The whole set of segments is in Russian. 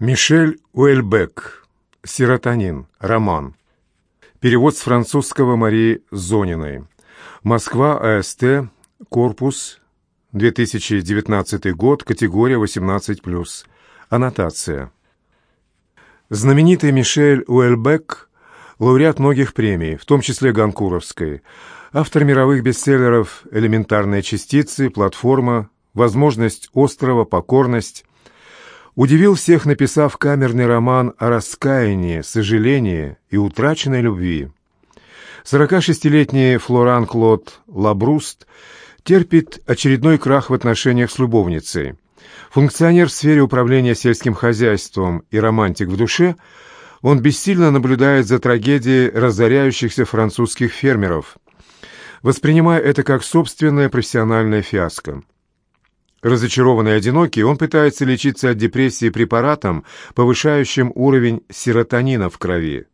Мишель Уэльбек. «Серотонин». Роман. Перевод с французского Марии Зониной. Москва, АСТ, корпус, 2019 год, категория 18+. Аннотация. Знаменитый Мишель Уэльбек – лауреат многих премий, в том числе Ганкуровской, автор мировых бестселлеров «Элементарные частицы», «Платформа», «Возможность острова», «Покорность», удивил всех, написав камерный роман о раскаянии, сожалении и утраченной любви. 46-летний Флоран Клод Лабруст терпит очередной крах в отношениях с любовницей. Функционер в сфере управления сельским хозяйством и романтик в душе, он бессильно наблюдает за трагедией разоряющихся французских фермеров, воспринимая это как собственное профессиональное фиаско. Разочарованный и одинокий, он пытается лечиться от депрессии препаратом, повышающим уровень серотонина в крови.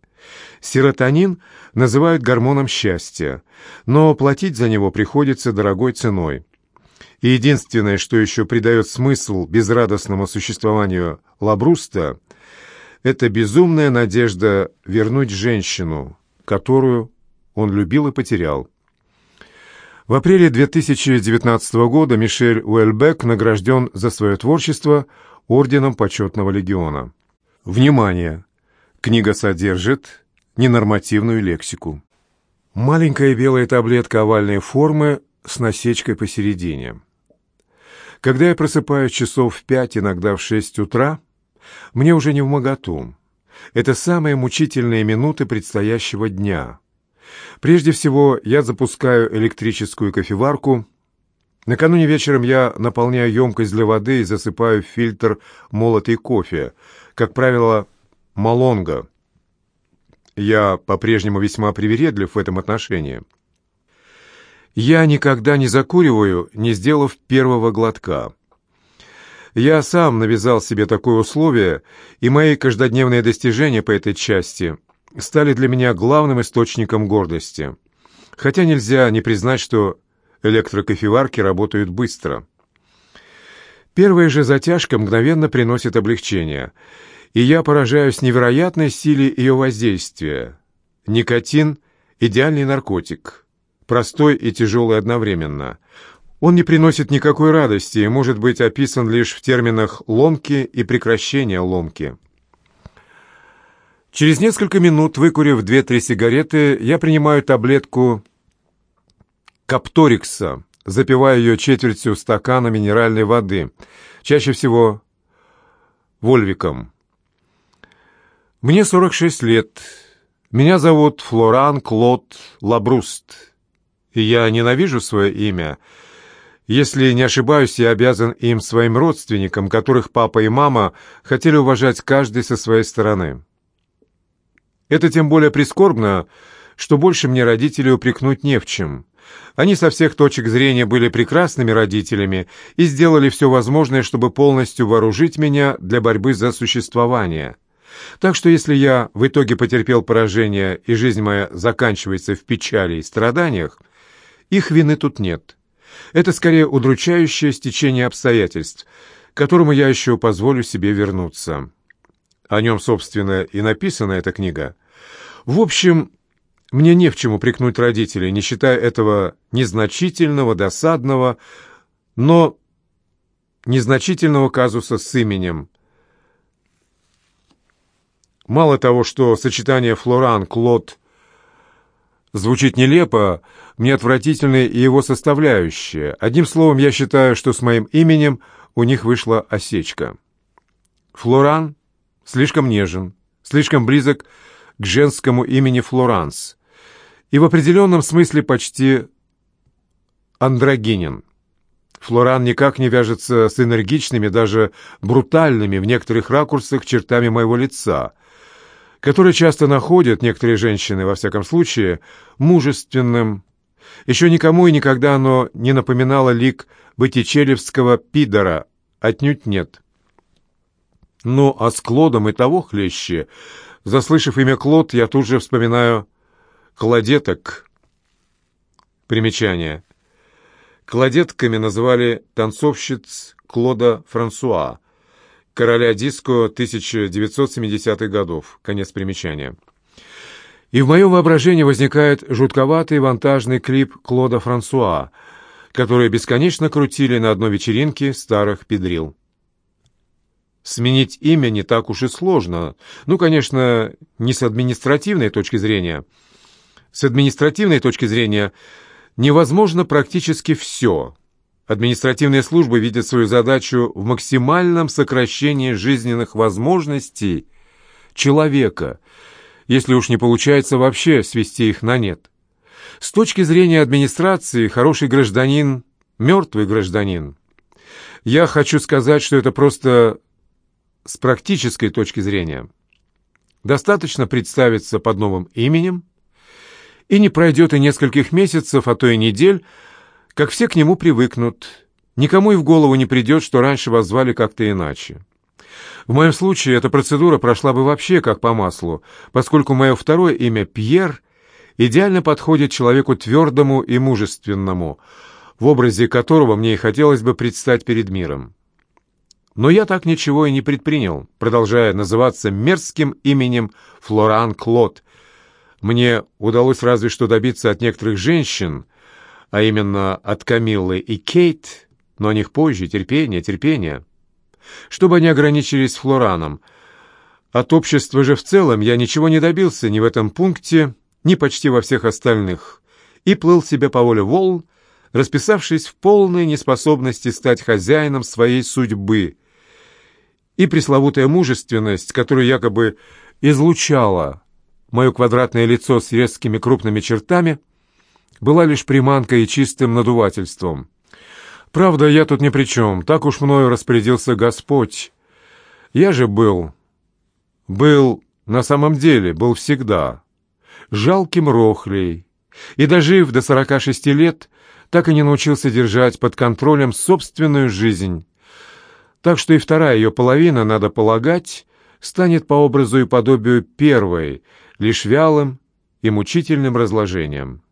Серотонин называют гормоном счастья, но платить за него приходится дорогой ценой. И единственное, что еще придает смысл безрадостному существованию Лабруста, это безумная надежда вернуть женщину, которую он любил и потерял. В апреле 2019 года Мишель Уэльбек награжден за свое творчество Орденом Почетного Легиона. Внимание! Книга содержит ненормативную лексику. Маленькая белая таблетка овальной формы с насечкой посередине. Когда я просыпаюсь часов в пять, иногда в шесть утра, мне уже не в моготу. Это самые мучительные минуты предстоящего дня – Прежде всего, я запускаю электрическую кофеварку. Накануне вечером я наполняю емкость для воды и засыпаю в фильтр молотый кофе, как правило, малонга. Я по-прежнему весьма привередлив в этом отношении. Я никогда не закуриваю, не сделав первого глотка. Я сам навязал себе такое условие, и мои каждодневные достижения по этой части стали для меня главным источником гордости. Хотя нельзя не признать, что электрокофеварки работают быстро. Первая же затяжка мгновенно приносит облегчение, и я поражаюсь невероятной силе ее воздействия. Никотин – идеальный наркотик, простой и тяжелый одновременно. Он не приносит никакой радости и может быть описан лишь в терминах ломки и прекращения ломки. Через несколько минут, выкурив две-три сигареты, я принимаю таблетку капторикса, запивая ее четвертью стакана минеральной воды, чаще всего вольвиком. Мне 46 лет. Меня зовут Флоран Клод Лабруст, и я ненавижу свое имя. Если не ошибаюсь, я обязан им своим родственникам, которых папа и мама хотели уважать каждый со своей стороны. Это тем более прискорбно, что больше мне родителей упрекнуть не в чем. Они со всех точек зрения были прекрасными родителями и сделали все возможное, чтобы полностью вооружить меня для борьбы за существование. Так что если я в итоге потерпел поражение и жизнь моя заканчивается в печали и страданиях, их вины тут нет. Это скорее удручающее стечение обстоятельств, к которому я еще позволю себе вернуться. О нем, собственно, и написана эта книга. В общем, мне не в чем упрекнуть родителей, не считая этого незначительного, досадного, но незначительного казуса с именем. Мало того, что сочетание Флоран-Клод звучит нелепо, мне отвратительны и его составляющие. Одним словом, я считаю, что с моим именем у них вышла осечка. Флоран слишком нежен, слишком близок к женскому имени Флоранс и в определенном смысле почти андрогинен. Флоран никак не вяжется с энергичными, даже брутальными в некоторых ракурсах чертами моего лица, которые часто находят некоторые женщины, во всяком случае, мужественным. Еще никому и никогда оно не напоминало лик Боттичелевского пидора, отнюдь нет. Ну, а с Клодом и того хлеще. Заслышав имя Клод, я тут же вспоминаю кладеток. Примечание. Кладетками называли танцовщиц Клода Франсуа короля диско 1970-х годов. Конец примечания. И в моем воображении возникает жутковатый вантажный клип Клода Франсуа, который бесконечно крутили на одной вечеринке старых педрил. Сменить имя не так уж и сложно. Ну, конечно, не с административной точки зрения. С административной точки зрения невозможно практически все. Административные службы видят свою задачу в максимальном сокращении жизненных возможностей человека, если уж не получается вообще свести их на нет. С точки зрения администрации, хороший гражданин – мертвый гражданин. Я хочу сказать, что это просто с практической точки зрения. Достаточно представиться под новым именем, и не пройдет и нескольких месяцев, а то и недель, как все к нему привыкнут. Никому и в голову не придет, что раньше вас звали как-то иначе. В моем случае эта процедура прошла бы вообще как по маслу, поскольку мое второе имя Пьер идеально подходит человеку твердому и мужественному, в образе которого мне и хотелось бы предстать перед миром. Но я так ничего и не предпринял, продолжая называться мерзким именем Флоран Клод. Мне удалось разве что добиться от некоторых женщин, а именно от Камиллы и Кейт, но о них позже, терпение, терпение, чтобы они ограничились Флораном. От общества же в целом я ничего не добился ни в этом пункте, ни почти во всех остальных, и плыл себе по воле волн, расписавшись в полной неспособности стать хозяином своей судьбы, и пресловутая мужественность, которую якобы излучало мое квадратное лицо с резкими крупными чертами, была лишь приманкой и чистым надувательством. Правда, я тут ни при чем, так уж мною распорядился Господь. Я же был, был на самом деле, был всегда, жалким рохлей, и, дожив до сорока шести лет, так и не научился держать под контролем собственную жизнь, так что и вторая ее половина, надо полагать, станет по образу и подобию первой, лишь вялым и мучительным разложением.